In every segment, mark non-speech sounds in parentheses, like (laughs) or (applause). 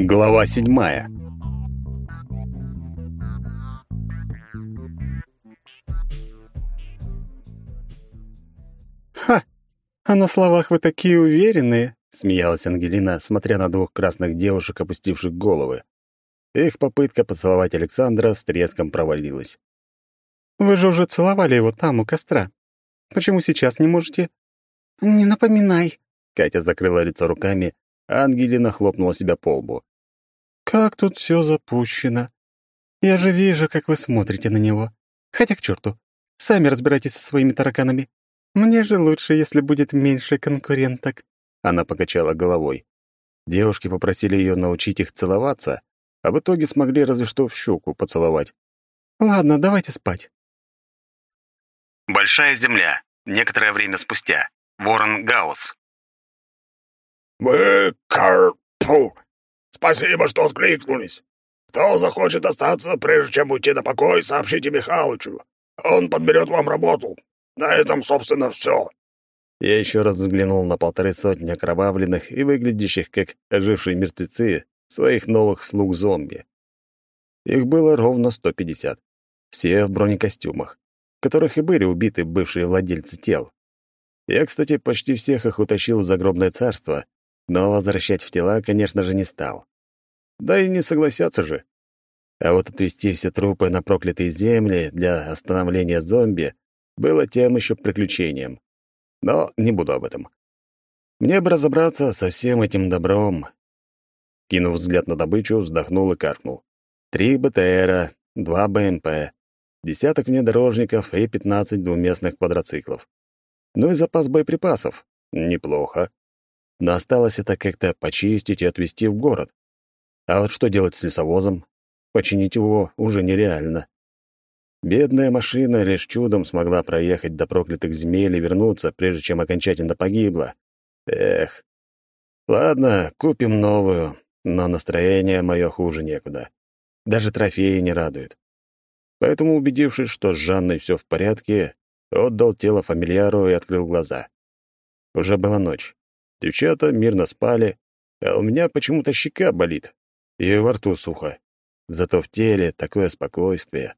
Глава седьмая. «Ха! А на словах вы такие уверенные!» — смеялась Ангелина, смотря на двух красных девушек, опустивших головы. Их попытка поцеловать Александра с треском провалилась. «Вы же уже целовали его там, у костра. Почему сейчас не можете?» «Не напоминай!» — Катя закрыла лицо руками, Ангелина хлопнула себя по лбу. «Как тут все запущено! Я же вижу, как вы смотрите на него. Хотя к черту, сами разбирайтесь со своими тараканами. Мне же лучше, если будет меньше конкуренток». Она покачала головой. Девушки попросили ее научить их целоваться, а в итоге смогли разве что в щеку поцеловать. «Ладно, давайте спать». Большая земля. Некоторое время спустя. Ворон Гаус. «Мы карпу! Спасибо, что откликнулись. Кто захочет остаться, прежде чем уйти на покой, сообщите Михалычу. Он подберет вам работу. На этом, собственно, все». Я еще раз взглянул на полторы сотни окровавленных и выглядящих как ожившие мертвецы своих новых слуг-зомби. Их было ровно 150. Все в бронекостюмах, которых и были убиты бывшие владельцы тел. Я, кстати, почти всех их утащил в загробное царство, но возвращать в тела, конечно же, не стал. Да и не согласятся же. А вот отвезти все трупы на проклятые земли для остановления зомби было тем еще приключением. Но не буду об этом. Мне бы разобраться со всем этим добром. Кинув взгляд на добычу, вздохнул и каркнул. Три БТРа, два БМП, десяток внедорожников и пятнадцать двуместных квадроциклов. Ну и запас боеприпасов. Неплохо. Но осталось это как-то почистить и отвезти в город. А вот что делать с лесовозом? Починить его уже нереально. Бедная машина лишь чудом смогла проехать до проклятых земель и вернуться, прежде чем окончательно погибла. Эх. Ладно, купим новую, но настроение мое хуже некуда. Даже трофеи не радуют. Поэтому, убедившись, что с Жанной все в порядке, отдал тело фамильяру и открыл глаза. Уже была ночь. Девчата мирно спали, а у меня почему-то щека болит, и во рту сухо. Зато в теле такое спокойствие.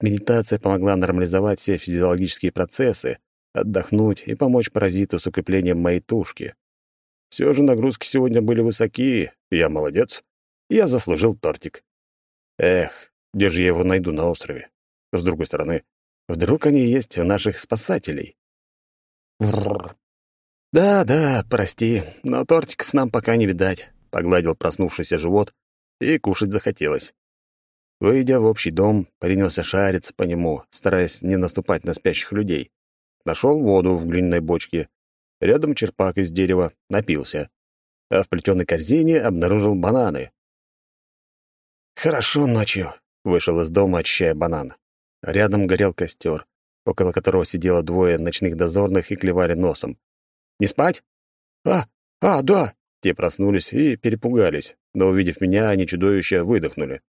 Медитация помогла нормализовать все физиологические процессы, отдохнуть и помочь паразиту с укреплением моей тушки. Все же нагрузки сегодня были высокие, я молодец, я заслужил тортик. Эх, где же я его найду на острове? С другой стороны, вдруг они есть у наших спасателей? «Да-да, прости, но тортиков нам пока не видать», — погладил проснувшийся живот, и кушать захотелось. Выйдя в общий дом, принялся шариться по нему, стараясь не наступать на спящих людей. Нашел воду в глиняной бочке. Рядом черпак из дерева, напился. А в плетеной корзине обнаружил бананы. «Хорошо ночью», — вышел из дома, очищая банан. Рядом горел костер, около которого сидело двое ночных дозорных и клевали носом. Не спать?» «А, а, да!» Те проснулись и перепугались, но, увидев меня, они чудовища выдохнули.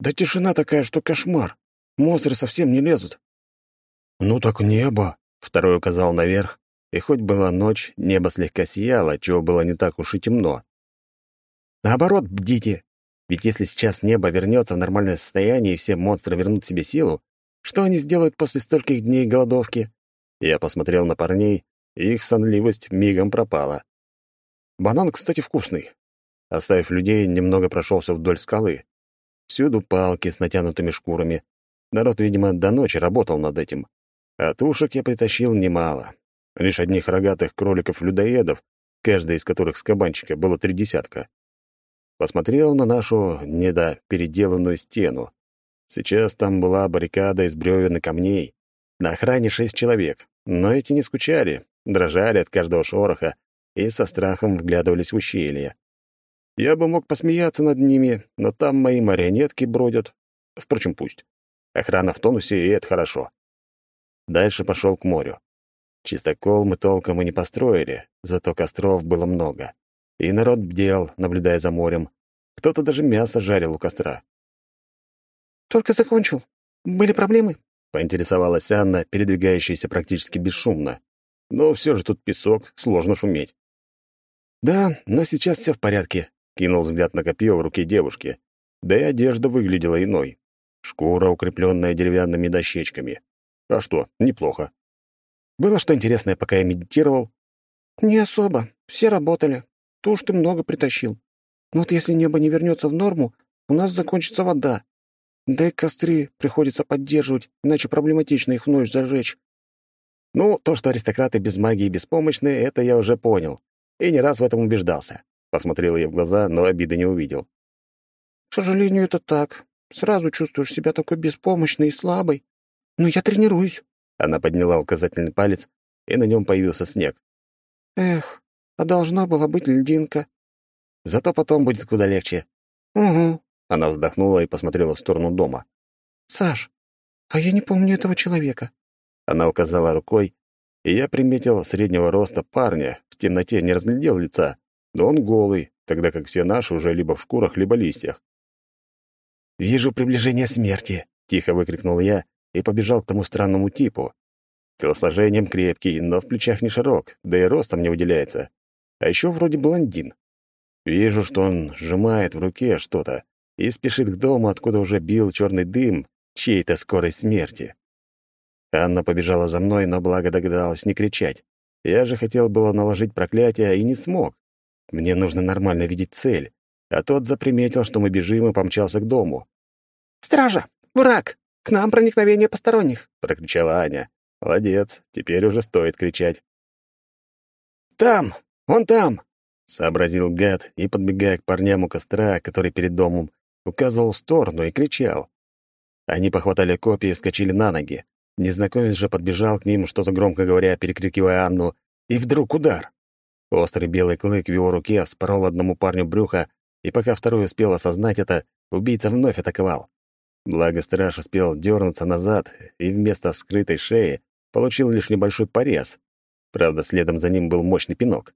«Да тишина такая, что кошмар! Монстры совсем не лезут!» «Ну так небо!» — второй указал наверх, и хоть была ночь, небо слегка сияло, чего было не так уж и темно. «Наоборот, бдите! Ведь если сейчас небо вернется в нормальное состояние и все монстры вернут себе силу, что они сделают после стольких дней голодовки?» Я посмотрел на парней, их сонливость мигом пропала. Банан, кстати, вкусный. Оставив людей, немного прошелся вдоль скалы. Всюду палки с натянутыми шкурами. Народ, видимо, до ночи работал над этим. А тушек я притащил немало. Лишь одних рогатых кроликов-людоедов, каждый из которых с кабанчика было три десятка. Посмотрел на нашу недопеределанную стену. Сейчас там была баррикада из бревен и камней. На охране шесть человек, но эти не скучали, дрожали от каждого шороха и со страхом вглядывались в ущелье. Я бы мог посмеяться над ними, но там мои марионетки бродят. Впрочем, пусть. Охрана в тонусе, и это хорошо. Дальше пошел к морю. Чистокол мы толком и не построили, зато костров было много. И народ бдел, наблюдая за морем. Кто-то даже мясо жарил у костра. «Только закончил. Были проблемы?» — поинтересовалась Анна, передвигающаяся практически бесшумно. Но все же тут песок, сложно шуметь. «Да, но сейчас все в порядке», кинул взгляд на копье в руке девушки. Да и одежда выглядела иной. Шкура, укрепленная деревянными дощечками. А что, неплохо. Было что интересное, пока я медитировал? Не особо. Все работали. То уж ты много притащил. Но вот если небо не вернется в норму, у нас закончится вода. Да и костры приходится поддерживать, иначе проблематично их в ночь зажечь. Ну, то, что аристократы без магии беспомощны, это я уже понял. И не раз в этом убеждался. Посмотрел я в глаза, но обиды не увидел. К сожалению, это так. Сразу чувствуешь себя такой беспомощной и слабой. Но я тренируюсь. Она подняла указательный палец, и на нем появился снег. Эх, а должна была быть льдинка. Зато потом будет куда легче. Угу. Она вздохнула и посмотрела в сторону дома. Саш, а я не помню этого человека. Она указала рукой, и я приметил среднего роста парня, в темноте не разглядел лица, но он голый, тогда как все наши уже либо в шкурах, либо листьях. «Вижу приближение смерти», — тихо выкрикнул я и побежал к тому странному типу. Телосложением крепкий, но в плечах не широк, да и ростом не выделяется. А еще вроде блондин. Вижу, что он сжимает в руке что-то и спешит к дому, откуда уже бил черный дым чьей-то скорой смерти. Анна побежала за мной, но благо догадалась не кричать. Я же хотел было наложить проклятие и не смог. Мне нужно нормально видеть цель. А тот заприметил, что мы бежим, и помчался к дому. «Стража! Враг! К нам проникновение посторонних!» — прокричала Аня. «Молодец, теперь уже стоит кричать». «Там! Он там!» — сообразил гад и, подбегая к парням у костра, который перед домом, указывал в сторону и кричал. Они похватали копья и вскочили на ноги. Незнакомец же подбежал к ним, что-то громко говоря, перекрикивая Анну, и вдруг удар. Острый белый клык в его руке спорол одному парню брюха, и пока второй успел осознать это, убийца вновь атаковал. Благо страж успел дернуться назад, и вместо вскрытой шеи получил лишь небольшой порез. Правда, следом за ним был мощный пинок.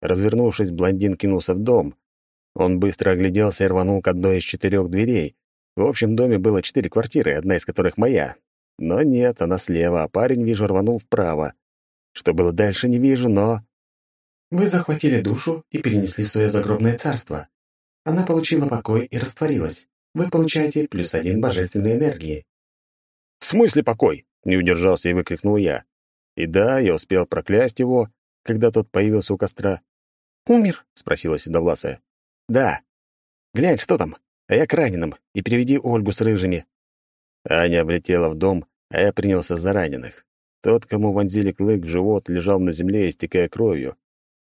Развернувшись, блондин кинулся в дом. Он быстро огляделся и рванул к одной из четырех дверей. В общем доме было четыре квартиры, одна из которых моя, но нет, она слева, а парень, вижу, рванул вправо. Что было дальше, не вижу, но... Вы захватили душу и перенесли в свое загробное царство. Она получила покой и растворилась. Вы получаете плюс один божественной энергии. «В смысле покой?» — не удержался и выкрикнул я. И да, я успел проклясть его, когда тот появился у костра. «Умер?» — спросила Седовласая. «Да. Глянь, что там? А я к раненым. И приведи Ольгу с рыжими». Аня облетела в дом, а я принялся за раненых. Тот, кому вонзили клык в живот, лежал на земле, истекая кровью.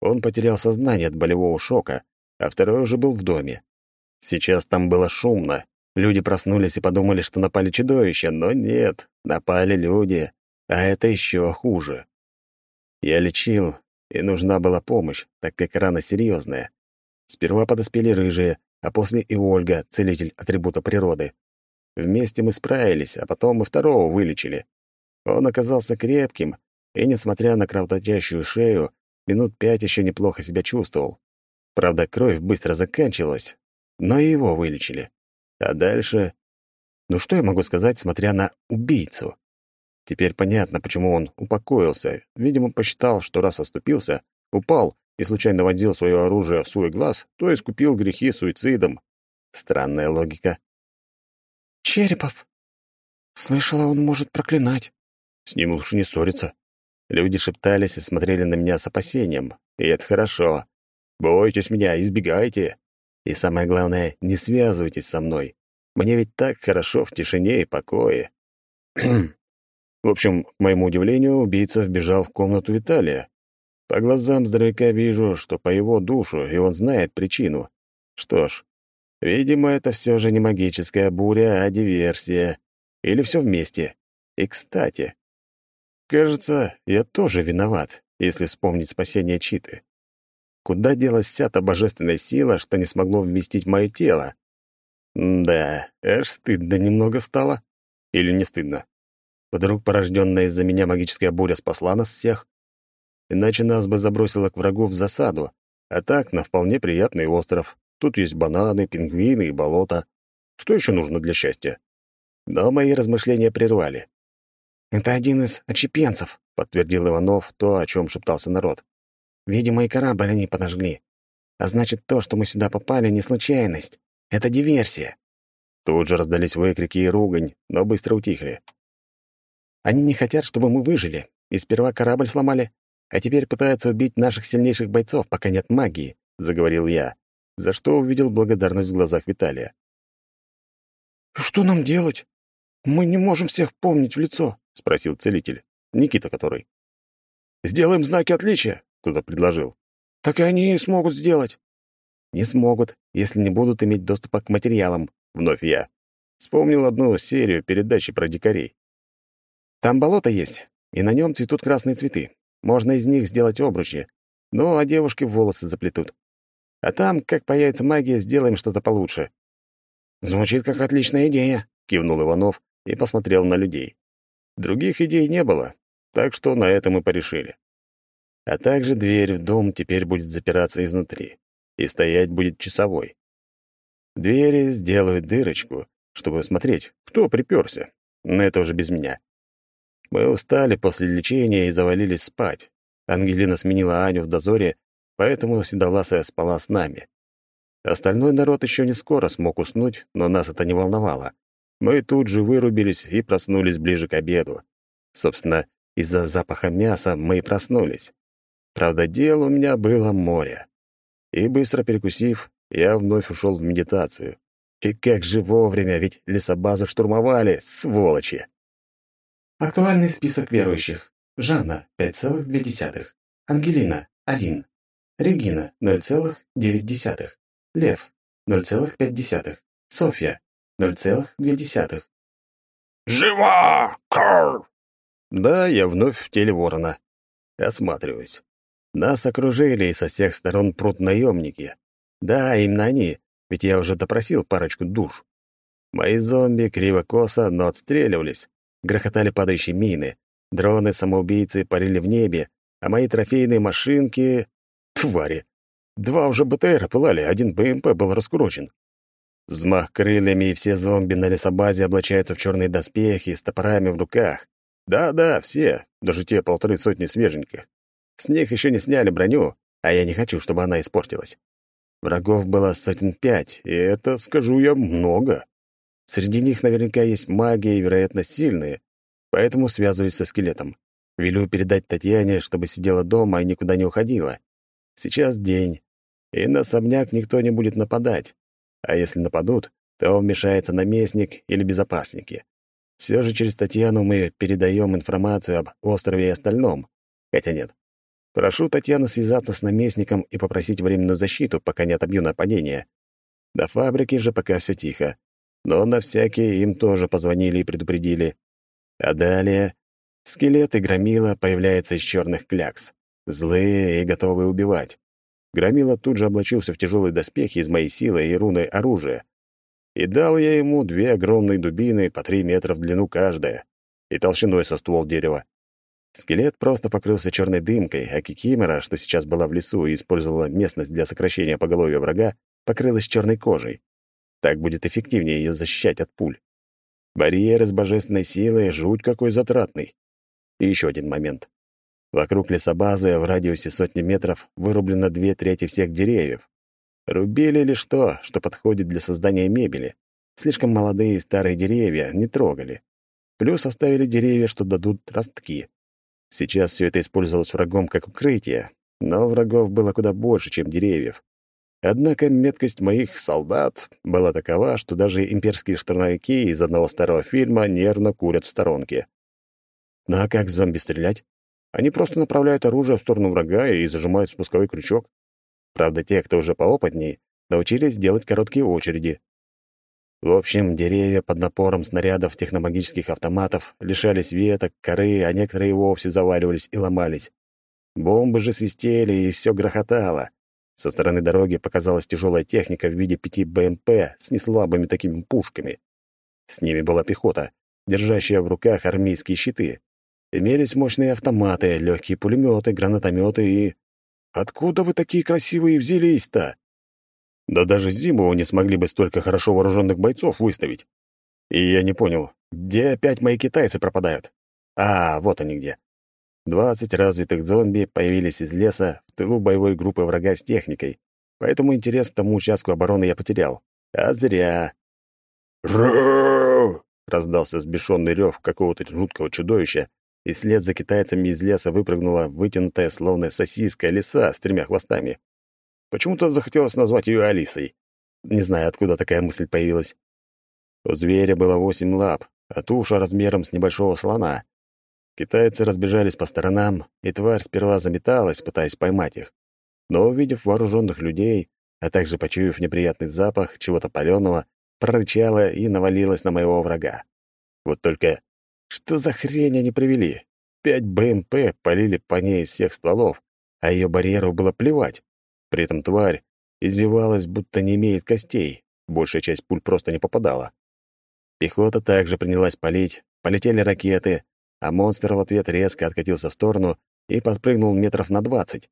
Он потерял сознание от болевого шока, а второй уже был в доме. Сейчас там было шумно. Люди проснулись и подумали, что напали чудовища, но нет, напали люди, а это еще хуже. Я лечил, и нужна была помощь, так как рана серьезная. Сперва подоспели рыжие, а после и Ольга, целитель атрибута природы. Вместе мы справились, а потом и второго вылечили. Он оказался крепким, и, несмотря на кровоточащую шею, минут пять еще неплохо себя чувствовал. Правда, кровь быстро заканчивалась, но и его вылечили. А дальше... Ну что я могу сказать, смотря на убийцу? Теперь понятно, почему он упокоился. Видимо, посчитал, что раз оступился, упал и случайно вонзил свое оружие в свой глаз, то искупил грехи суицидом. Странная логика. Черепов. Слышала, он может проклинать. С ним лучше не ссориться. Люди шептались и смотрели на меня с опасением. И это хорошо. Бойтесь меня, избегайте. И самое главное, не связывайтесь со мной. Мне ведь так хорошо в тишине и покое. (clears throat) в общем, к моему удивлению, убийца вбежал в комнату Виталия. По глазам здоровяка вижу, что по его душу, и он знает причину. Что ж, Видимо, это все же не магическая буря, а диверсия. Или все вместе. И кстати, кажется, я тоже виноват, если вспомнить спасение Читы. Куда делась вся та божественная сила, что не смогло вместить мое тело? да, аж стыдно немного стало. Или не стыдно? Вдруг порожденная из-за меня магическая буря спасла нас всех? Иначе нас бы забросило к врагу в засаду, а так на вполне приятный остров. Тут есть бананы, пингвины и болото. Что еще нужно для счастья? Но мои размышления прервали. «Это один из отщепенцев», — подтвердил Иванов то, о чем шептался народ. «Видимо, и корабль они подожгли. А значит, то, что мы сюда попали, не случайность. Это диверсия. Тут же раздались выкрики и ругань, но быстро утихли. Они не хотят, чтобы мы выжили. И сперва корабль сломали, а теперь пытаются убить наших сильнейших бойцов, пока нет магии, заговорил я, за что увидел благодарность в глазах Виталия. Что нам делать? Мы не можем всех помнить в лицо, спросил целитель, Никита который. Сделаем знаки отличия, кто-то предложил. Так и они смогут сделать. Не смогут, если не будут иметь доступа к материалам, вновь я. Вспомнил одну серию передачи про дикарей. Там болото есть, и на нем цветут красные цветы. Можно из них сделать обручи, ну, а девушки волосы заплетут. А там, как появится магия, сделаем что-то получше». «Звучит как отличная идея», — кивнул Иванов и посмотрел на людей. Других идей не было, так что на этом мы порешили. А также дверь в дом теперь будет запираться изнутри, и стоять будет часовой. Двери сделают дырочку, чтобы смотреть, кто приперся. Но это уже без меня. Мы устали после лечения и завалились спать. Ангелина сменила Аню в дозоре, поэтому Седовласая спала с нами. Остальной народ еще не скоро смог уснуть, но нас это не волновало. Мы тут же вырубились и проснулись ближе к обеду. Собственно, из-за запаха мяса мы и проснулись. Правда, дел у меня было море. И быстро перекусив, я вновь ушел в медитацию. И как же вовремя, ведь лесобазу штурмовали, сволочи! Актуальный список верующих. Жанна – 5,2. Ангелина – 1. Регина – 0,9. Лев – 0,5. Софья – 0,2. «Жива! Кар!» Да, я вновь в теле ворона. Осматриваюсь. Нас окружили и со всех сторон прут наемники. Да, именно они, ведь я уже допросил парочку душ. Мои зомби криво-косо, но отстреливались. Грохотали падающие мины. Дроны-самоубийцы парили в небе, а мои трофейные машинки... Твари! Два уже БТРа пылали, один БМП был раскурочен. Взмах крыльями, и все зомби на лесобазе облачаются в черные доспехи с топорами в руках. Да-да, все, даже те полторы сотни свеженьких. С них еще не сняли броню, а я не хочу, чтобы она испортилась. Врагов было сотен пять, и это, скажу я, много. Среди них наверняка есть магия и, вероятно, сильные, поэтому связываюсь со скелетом. Велю передать Татьяне, чтобы сидела дома и никуда не уходила. Сейчас день, и на особняк никто не будет нападать. А если нападут, то вмешается наместник или безопасники. Все же через Татьяну мы передаем информацию об острове и остальном. Хотя нет. Прошу Татьяну связаться с наместником и попросить временную защиту, пока не отобью нападение. До фабрики же пока все тихо но на всякий им тоже позвонили и предупредили. А далее скелет и громила появляются из черных клякс, злые и готовые убивать. Громила тут же облачился в тяжелые доспехи из моей силы и руны оружия. И дал я ему две огромные дубины по три метра в длину каждая и толщиной со ствол дерева. Скелет просто покрылся черной дымкой, а Кикимора, что сейчас была в лесу и использовала местность для сокращения поголовья врага, покрылась черной кожей. Так будет эффективнее ее защищать от пуль. Барьер из божественной силы — жуть какой затратный. И еще один момент. Вокруг лесобазы в радиусе сотни метров вырублено две трети всех деревьев. Рубили ли что, что подходит для создания мебели. Слишком молодые и старые деревья не трогали. Плюс оставили деревья, что дадут ростки. Сейчас все это использовалось врагом как укрытие, но врагов было куда больше, чем деревьев. Однако меткость моих солдат была такова, что даже имперские штурмовики из одного старого фильма нервно курят в сторонке. Ну а как зомби стрелять? Они просто направляют оружие в сторону врага и зажимают спусковой крючок. Правда, те, кто уже поопытнее, научились делать короткие очереди. В общем, деревья под напором снарядов техномагических автоматов лишались веток, коры, а некоторые вовсе заваливались и ломались. Бомбы же свистели, и все грохотало. Со стороны дороги показалась тяжелая техника в виде пяти БМП с неслабыми такими пушками. С ними была пехота, держащая в руках армейские щиты. Имелись мощные автоматы, легкие пулеметы, гранатометы и... Откуда вы такие красивые взялись-то? Да даже зиму не смогли бы столько хорошо вооруженных бойцов выставить. И я не понял, где опять мои китайцы пропадают? А, вот они где. Двадцать развитых зомби появились из леса в тылу боевой группы врага с техникой. поэтому интерес к тому участку обороны я потерял. А зря. «Ру!» — раздался сбешенный рев какого-то жуткого чудовища, и вслед за китайцами из леса выпрыгнула вытянутая, словно сосиска, лиса с тремя хвостами. Почему-то захотелось назвать ее Алисой. Не знаю, откуда такая мысль появилась. У зверя было восемь лап, а туша размером с небольшого слона. Китайцы разбежались по сторонам, и тварь сперва заметалась, пытаясь поймать их. Но, увидев вооруженных людей, а также почуяв неприятный запах чего-то паленого, прорычала и навалилась на моего врага. Вот только что за хрень они привели? Пять БМП полили по ней из всех стволов, а ее барьеру было плевать. При этом тварь извивалась, будто не имеет костей. Большая часть пуль просто не попадала. Пехота также принялась палить, полетели ракеты, а монстр в ответ резко откатился в сторону и подпрыгнул метров на двадцать.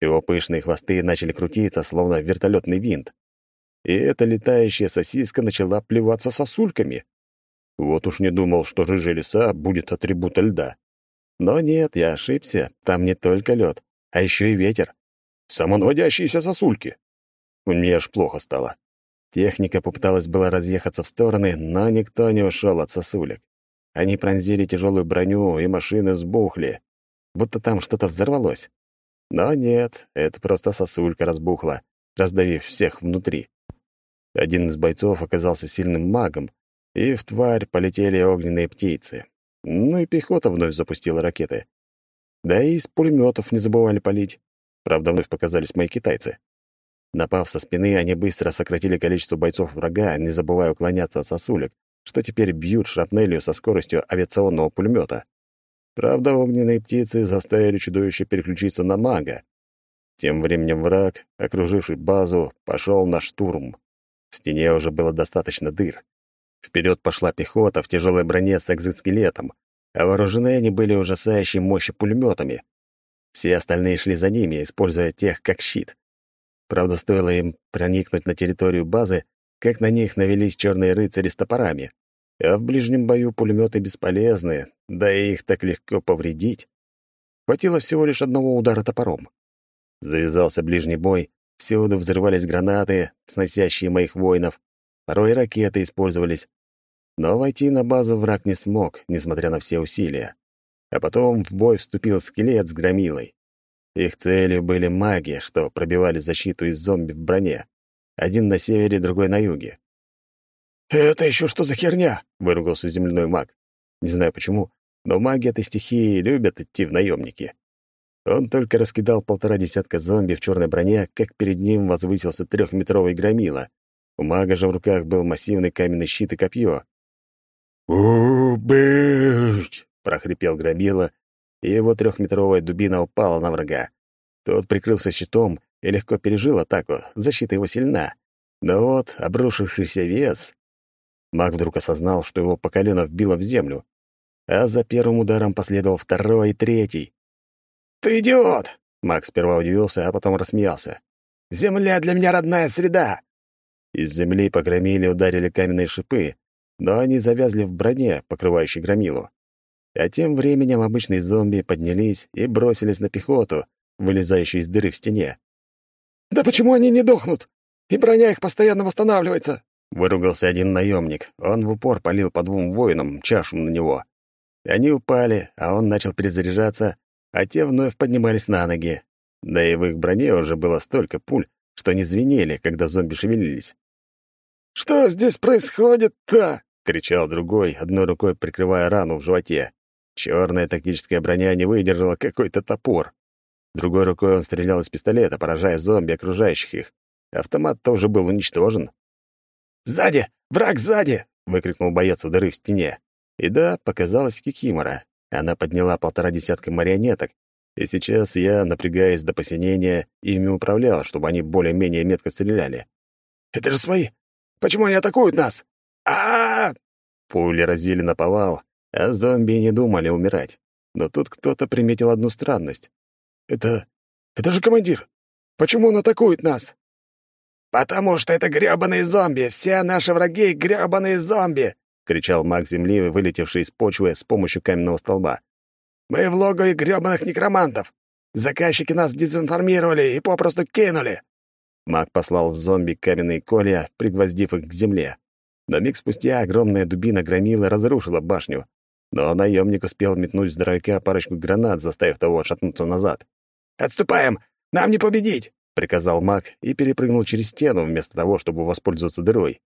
Его пышные хвосты начали крутиться, словно вертолетный винт. И эта летающая сосиска начала плеваться сосульками. Вот уж не думал, что рыжая лиса будет атрибута льда. Но нет, я ошибся, там не только лед, а еще и ветер. Самонаводящиеся сосульки. Мне аж плохо стало. Техника попыталась было разъехаться в стороны, но никто не ушел от сосулек. Они пронзили тяжелую броню, и машины сбухли, будто там что-то взорвалось. Но нет, это просто сосулька разбухла, раздавив всех внутри. Один из бойцов оказался сильным магом, и в тварь полетели огненные птицы. Ну и пехота вновь запустила ракеты. Да и из пулеметов не забывали палить. Правда, вновь показались мои китайцы. Напав со спины, они быстро сократили количество бойцов врага, не забывая уклоняться от сосулек, что теперь бьют шрапнелью со скоростью авиационного пулемета. Правда, огненные птицы заставили чудовище переключиться на мага. Тем временем враг, окруживший базу, пошел на штурм. В стене уже было достаточно дыр. Вперед пошла пехота в тяжелой броне с экзоскелетом, а вооружены они были ужасающей мощи пулеметами. Все остальные шли за ними, используя тех как щит. Правда, стоило им проникнуть на территорию базы, как на них навелись черные рыцари с топорами. А в ближнем бою пулеметы бесполезны, да и их так легко повредить. Хватило всего лишь одного удара топором. Завязался ближний бой, всюду взрывались гранаты, сносящие моих воинов, порой ракеты использовались. Но войти на базу враг не смог, несмотря на все усилия. А потом в бой вступил скелет с громилой. Их целью были маги, что пробивали защиту из зомби в броне. Один на севере, другой на юге. «Это еще что за херня?» — выругался земляной маг. Не знаю почему, но маги этой стихии любят идти в наемники. Он только раскидал полтора десятка зомби в черной броне, как перед ним возвысился трехметровый громила. У мага же в руках был массивный каменный щит и копье. «Убить!» — прохрипел громила, и его трехметровая дубина упала на врага. Тот прикрылся щитом и легко пережил атаку, защита его сильна. Но вот обрушившийся вес... Маг вдруг осознал, что его по колено вбило в землю, а за первым ударом последовал второй и третий. «Ты идиот!» Маг сперва удивился, а потом рассмеялся. «Земля для меня родная среда!» Из земли по громиле ударили каменные шипы, но они завязли в броне, покрывающей громилу. А тем временем обычные зомби поднялись и бросились на пехоту, вылезающую из дыры в стене. «Да почему они не дохнут? И броня их постоянно восстанавливается!» Выругался один наемник. Он в упор полил по двум воинам, чашем на него. Они упали, а он начал перезаряжаться, а те вновь поднимались на ноги. Да и в их броне уже было столько пуль, что они звенели, когда зомби шевелились. «Что здесь происходит-то?» — кричал другой, одной рукой прикрывая рану в животе. Черная тактическая броня не выдержала какой-то топор. Другой рукой он стрелял из пистолета, поражая зомби, окружающих их. Автомат тоже был уничтожен. «Сзади! Враг сзади!» — выкрикнул боец у дыры в стене. И да, показалась Кикимора. Она подняла полтора десятка марионеток, и сейчас я, напрягаясь до посинения, ими управлял, чтобы они более-менее метко стреляли. «Это же свои! Почему они атакуют нас? а, -а, -а Пули разили на повал, а зомби не думали умирать. Но тут кто-то приметил одну странность. «Это... это же командир! Почему он атакует нас?» «Потому что это грёбаные зомби! Все наши враги — грёбаные зомби!» — кричал маг земли, вылетевший из почвы с помощью каменного столба. «Мы в логове грёбаных некромантов! Заказчики нас дезинформировали и попросту кинули!» Маг послал в зомби каменные колья, пригвоздив их к земле. Но миг спустя огромная дубина громила разрушила башню. Но наемник успел метнуть здоровяка парочку гранат, заставив того отшатнуться назад. «Отступаем! Нам не победить!» — приказал маг и перепрыгнул через стену, вместо того, чтобы воспользоваться дырой.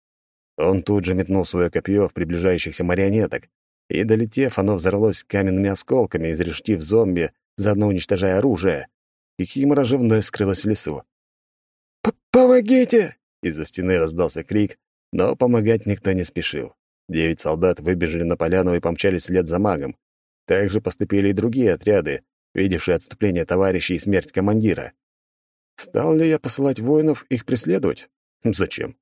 Он тут же метнул свое копье в приближающихся марионеток, и, долетев, оно взорвалось каменными осколками, изрештив зомби, заодно уничтожая оружие. И Кимора же вновь скрылась в лесу. «Помогите!» Из-за стены раздался крик, но помогать никто не спешил. Девять солдат выбежали на поляну и помчались вслед за магом. Так же поступили и другие отряды, видевшие отступление товарищей и смерть командира. Стал ли я посылать воинов их преследовать? Зачем?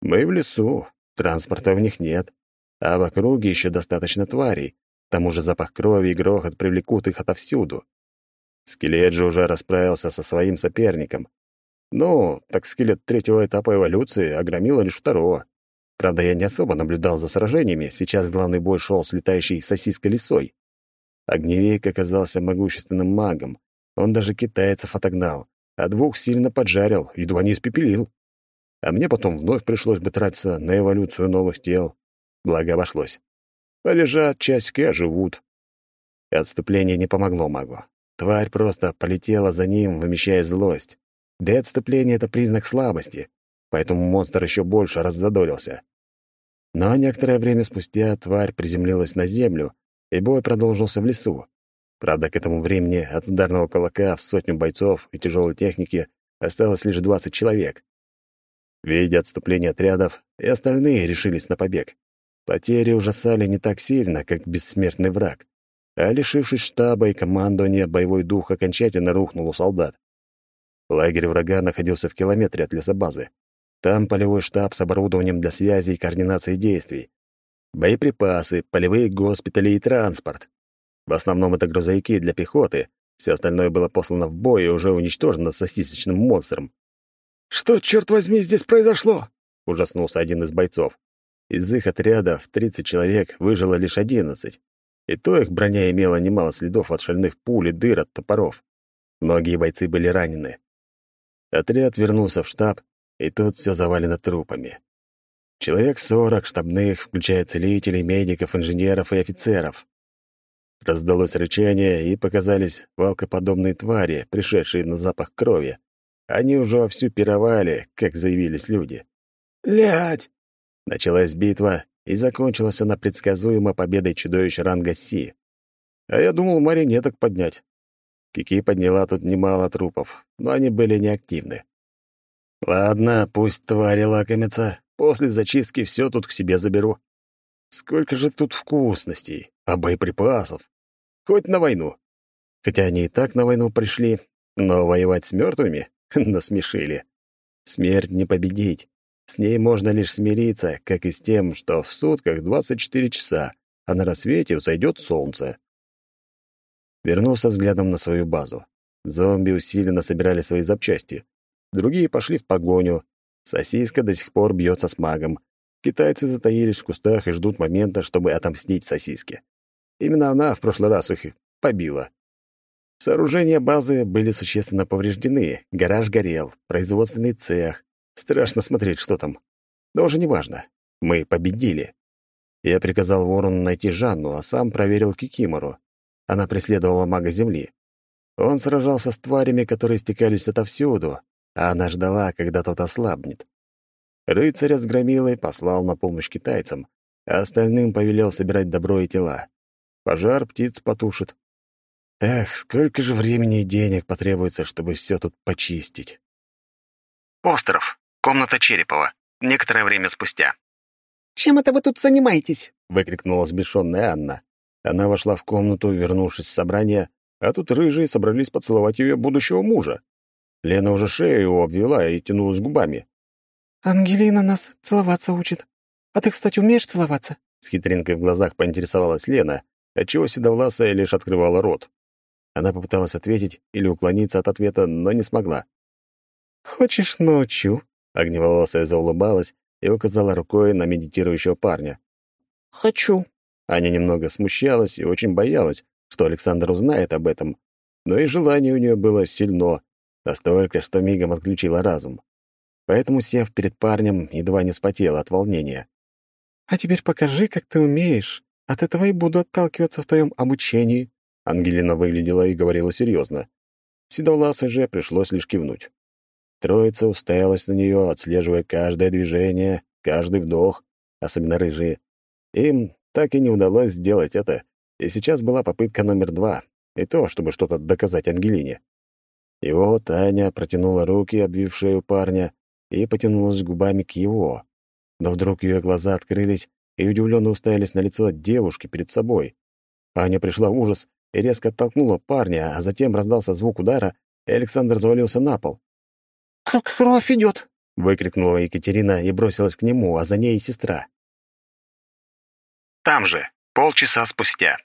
Мы в лесу, транспорта в них нет, а в округе еще достаточно тварей. К тому же запах крови и грохот привлекут их отовсюду. Скелет же уже расправился со своим соперником. Ну, так скелет третьего этапа эволюции огромила лишь второго. Правда, я не особо наблюдал за сражениями, сейчас главный бой шел с летающей сосиской лисой. Огневик оказался могущественным магом. Он даже китайцев отогнал, а двух сильно поджарил, едва не испепелил. А мне потом вновь пришлось бы тратиться на эволюцию новых тел. Благо обошлось. Полежат часики, а живут. И отступление не помогло магу. Тварь просто полетела за ним, вымещая злость. Да и отступление — это признак слабости, поэтому монстр еще больше раззадорился. Но некоторое время спустя тварь приземлилась на землю, и бой продолжился в лесу. Правда, к этому времени от ударного кулака в сотню бойцов и тяжелой техники осталось лишь 20 человек. Видя отступление отрядов, и остальные решились на побег. Потери ужасали не так сильно, как бессмертный враг. А лишившись штаба и командования, боевой дух окончательно рухнул у солдат. Лагерь врага находился в километре от лесобазы. Там полевой штаб с оборудованием для связи и координации действий. Боеприпасы, полевые госпитали и транспорт. В основном это грузовики для пехоты. Все остальное было послано в бой и уже уничтожено сосисочным монстром. «Что, черт возьми, здесь произошло?» — ужаснулся один из бойцов. Из их отряда в 30 человек выжило лишь 11. И то их броня имела немало следов от шальных пуль и дыр от топоров. Многие бойцы были ранены. Отряд вернулся в штаб, и тут все завалено трупами. Человек сорок штабных, включая целителей, медиков, инженеров и офицеров. Раздалось рычание, и показались валкоподобные твари, пришедшие на запах крови. Они уже вовсю пировали, как заявились люди. «Лядь!» Началась битва, и закончилась она предсказуемо победой чудовищ ранга Си. А я думал марионеток поднять. Кики подняла тут немало трупов, но они были неактивны. Ладно, пусть твари лакомятся. После зачистки все тут к себе заберу. Сколько же тут вкусностей, а боеприпасов. Хоть на войну. Хотя они и так на войну пришли, но воевать с мертвыми (laughs) насмешили. Смерть не победить. С ней можно лишь смириться, как и с тем, что в сутках 24 часа, а на рассвете взойдет солнце. Вернулся взглядом на свою базу. Зомби усиленно собирали свои запчасти. Другие пошли в погоню. Сосиска до сих пор бьется с магом. Китайцы затаились в кустах и ждут момента, чтобы отомстить сосиске. Именно она в прошлый раз их побила. Сооружения базы были существенно повреждены. Гараж горел, производственный цех. Страшно смотреть, что там. Но уже не важно. Мы победили. Я приказал Ворону найти Жанну, а сам проверил Кикимору. Она преследовала мага Земли. Он сражался с тварями, которые стекались отовсюду, а она ждала, когда тот ослабнет. Рыцаря с громилой послал на помощь китайцам, а остальным повелел собирать добро и тела. Пожар птиц потушит. Эх, сколько же времени и денег потребуется, чтобы все тут почистить. Остров. Комната Черепова. Некоторое время спустя. «Чем это вы тут занимаетесь?» — выкрикнула сбешенная Анна. Она вошла в комнату, вернувшись с собрания, а тут рыжие собрались поцеловать ее будущего мужа. Лена уже шею его обвела и тянулась губами. «Ангелина нас целоваться учит. А ты, кстати, умеешь целоваться?» С хитринкой в глазах поинтересовалась Лена, отчего седовласая лишь открывала рот. Она попыталась ответить или уклониться от ответа, но не смогла. «Хочешь ночью?» Огневолосая заулыбалась и указала рукой на медитирующего парня. «Хочу», Аня немного смущалась и очень боялась, что Александр узнает об этом, но и желание у нее было сильно, настолько, что мигом отключила разум. поэтому, сев перед парнем, едва не спотел от волнения. «А теперь покажи, как ты умеешь. От этого и буду отталкиваться в твоем обучении». Ангелина выглядела и говорила серьезно. Седовласой же пришлось лишь кивнуть. Троица устоялась на нее, отслеживая каждое движение, каждый вдох, особенно рыжие. Им так и не удалось сделать это, и сейчас была попытка номер два, и то, чтобы что-то доказать Ангелине. И вот Аня протянула руки, обвив шею парня, и потянулась губами к его. Но вдруг ее глаза открылись и удивленно уставились на лицо девушки перед собой. Аня пришла в ужас и резко оттолкнула парня, а затем раздался звук удара, и Александр завалился на пол. «Как кровь идет!» — выкрикнула Екатерина и бросилась к нему, а за ней и сестра. Там же, полчаса спустя.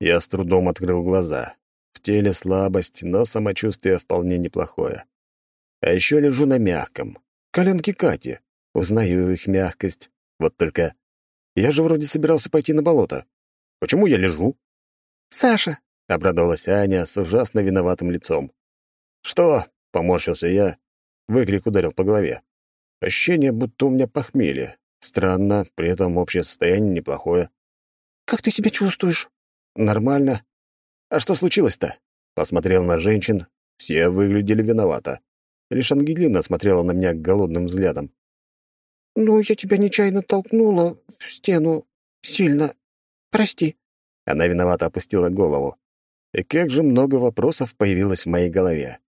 Я с трудом открыл глаза. В теле слабость, но самочувствие вполне неплохое. А еще лежу на мягком. Коленки Кати. Узнаю их мягкость. Вот только я же вроде собирался пойти на болото. Почему я лежу? «Саша!» — обрадовалась Аня с ужасно виноватым лицом. «Что?» — поморщился я. Выкрик ударил по голове. Ощущение, будто у меня похмелье. Странно, при этом общее состояние неплохое. «Как ты себя чувствуешь?» «Нормально. А что случилось-то?» Посмотрел на женщин. Все выглядели виновато. Лишь Ангелина смотрела на меня голодным взглядом. «Ну, я тебя нечаянно толкнула в стену сильно. Прости». Она виновато опустила голову. И как же много вопросов появилось в моей голове.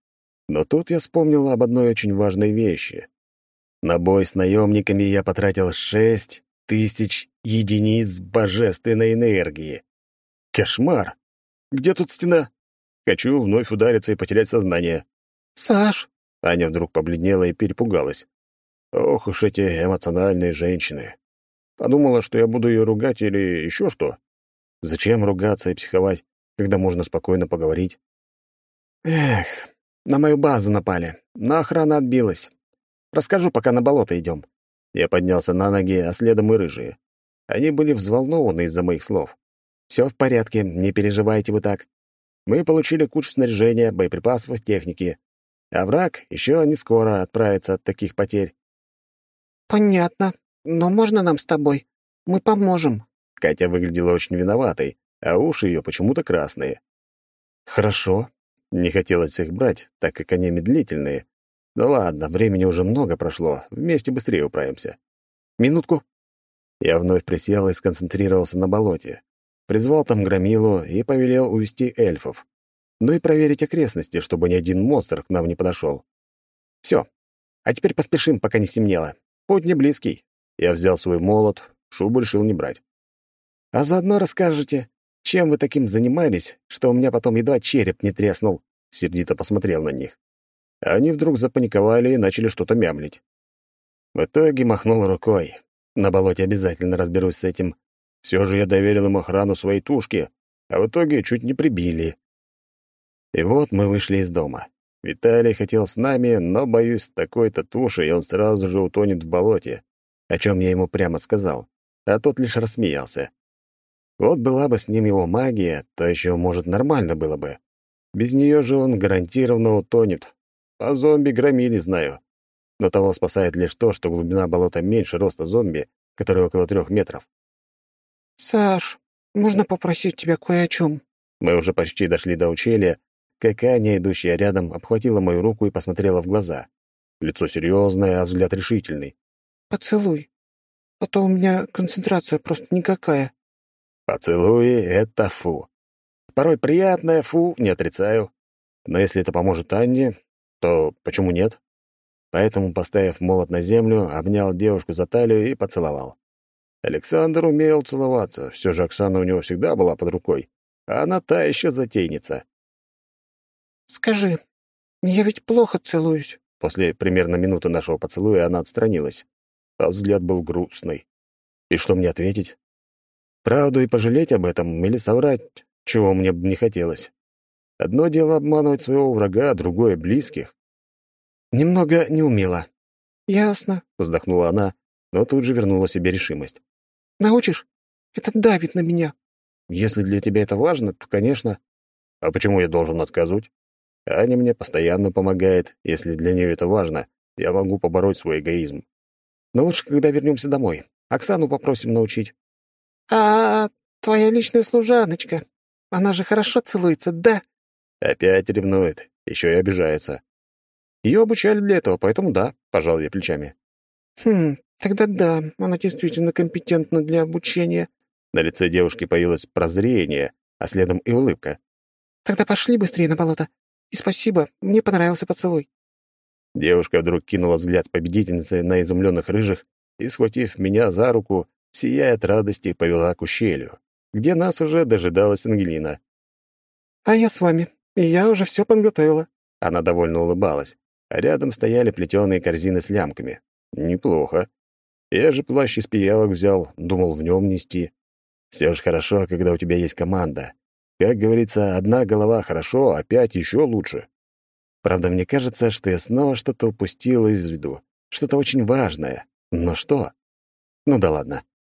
Но тут я вспомнил об одной очень важной вещи. На бой с наемниками я потратил шесть тысяч единиц божественной энергии. Кошмар! Где тут стена? Хочу вновь удариться и потерять сознание. «Саш!» Аня вдруг побледнела и перепугалась. Ох уж эти эмоциональные женщины. Подумала, что я буду ее ругать или еще что. Зачем ругаться и психовать, когда можно спокойно поговорить? Эх, на мою базу напали, но охрана отбилась. Расскажу, пока на болото идем. Я поднялся на ноги, а следом и рыжие. Они были взволнованы из-за моих слов. Все в порядке, не переживайте вы так. Мы получили кучу снаряжения, боеприпасов, техники. А враг еще не скоро отправится от таких потерь. «Понятно. Но можно нам с тобой? Мы поможем». Катя выглядела очень виноватой, а уши ее почему-то красные. «Хорошо». Не хотелось их брать, так как они медлительные, да ладно, времени уже много прошло, вместе быстрее управимся. Минутку. Я вновь присел и сконцентрировался на болоте. Призвал там громилу и повелел увести эльфов. Ну и проверить окрестности, чтобы ни один монстр к нам не подошел. Все. А теперь поспешим, пока не стемнело. Путь не близкий. Я взял свой молот, шубу решил не брать. А заодно расскажете, чем вы таким занимались, что у меня потом едва череп не треснул. Сердито посмотрел на них. Они вдруг запаниковали и начали что-то мямлить. В итоге махнул рукой. На болоте обязательно разберусь с этим. Все же я доверил им охрану своей тушки, а в итоге чуть не прибили. И вот мы вышли из дома. Виталий хотел с нами, но, боюсь, такой-то тушей он сразу же утонет в болоте, о чем я ему прямо сказал, а тот лишь рассмеялся. Вот была бы с ним его магия, то еще, может, нормально было бы. Без нее же он гарантированно утонет, а зомби громили, знаю. Но того спасает лишь то, что глубина болота меньше роста зомби, который около трех метров. «Саш, можно попросить тебя кое о чем?» Мы уже почти дошли до ущелья, как Аня, идущая рядом, обхватила мою руку и посмотрела в глаза. Лицо серьезное, а взгляд решительный. «Поцелуй. А то у меня концентрация просто никакая». «Поцелуи — это фу. Порой приятное фу, не отрицаю. Но если это поможет Анне, то почему нет? Поэтому, поставив молот на землю, обнял девушку за талию и поцеловал. Александр умел целоваться, все же Оксана у него всегда была под рукой, а она та еще затейница. «Скажи, я ведь плохо целуюсь?» После примерно минуты нашего поцелуя она отстранилась, а взгляд был грустный. И что мне ответить? Правду и пожалеть об этом или соврать, чего мне бы не хотелось. Одно дело обманывать своего врага, а другое — близких. Немного неумело. «Ясно», — вздохнула она, но тут же вернула себе решимость. «Научишь? Это давит на меня». «Если для тебя это важно, то, конечно. А почему я должен отказывать?» Аня мне постоянно помогает, если для нее это важно. Я могу побороть свой эгоизм. Но лучше, когда вернемся домой. Оксану попросим научить. «А твоя личная служаночка, она же хорошо целуется, да?» Опять ревнует, еще и обижается. Ее обучали для этого, поэтому да, пожал я плечами. «Хм, тогда да, она действительно компетентна для обучения». На лице девушки появилось прозрение, а следом и улыбка. «Тогда пошли быстрее на болото. И спасибо, мне понравился поцелуй». Девушка вдруг кинула взгляд победительницы на изумленных рыжих и, схватив меня за руку, сияя от радости, повела к ущелью, где нас уже дожидалась Ангелина. «А я с вами, и я уже все подготовила». Она довольно улыбалась, а рядом стояли плетеные корзины с лямками. Неплохо. Я же плащ из пиявок взял, думал в нем нести. Все же хорошо, когда у тебя есть команда. Как говорится, одна голова хорошо, а пять еще лучше. Правда, мне кажется, что я снова что-то упустил из виду. Что-то очень важное. Но что? Ну да ладно.